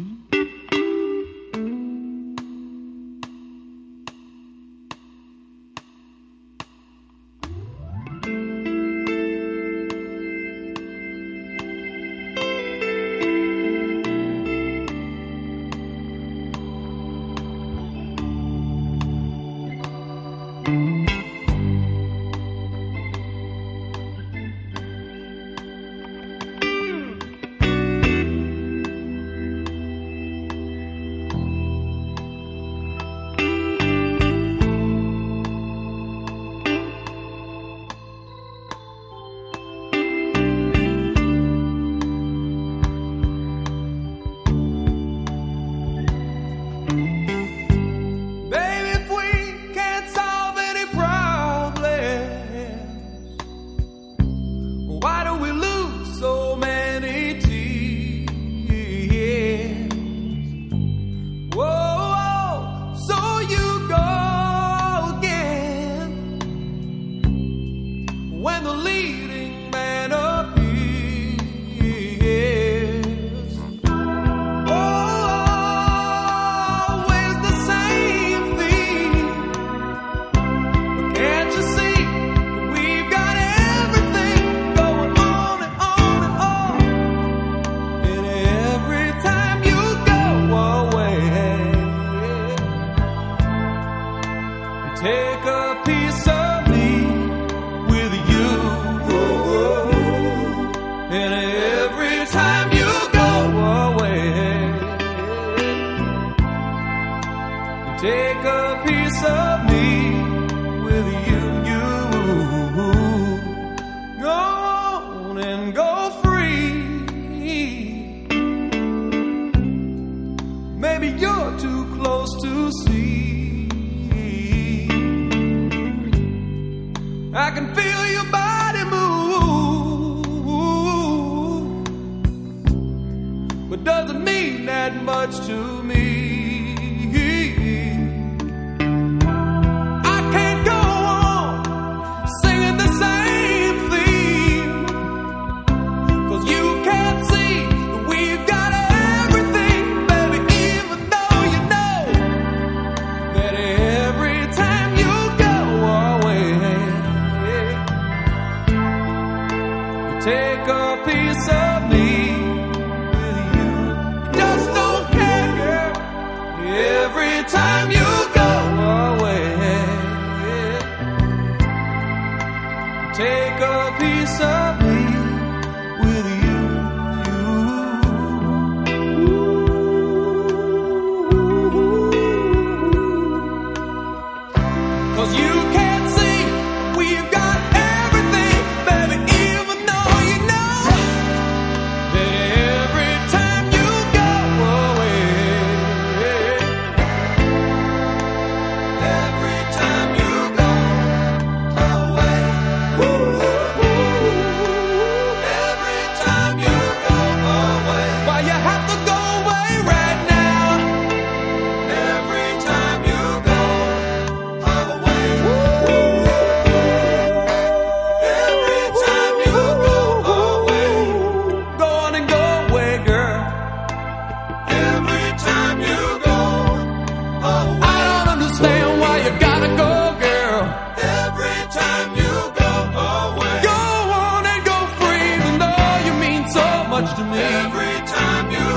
Mm-hmm. piece of me with you. And every time you go away, take a piece of me with you. you. Go on and go free. Maybe you're too close to see. I can feel your body move, but doesn't mean that much to me. piece of me. Every time you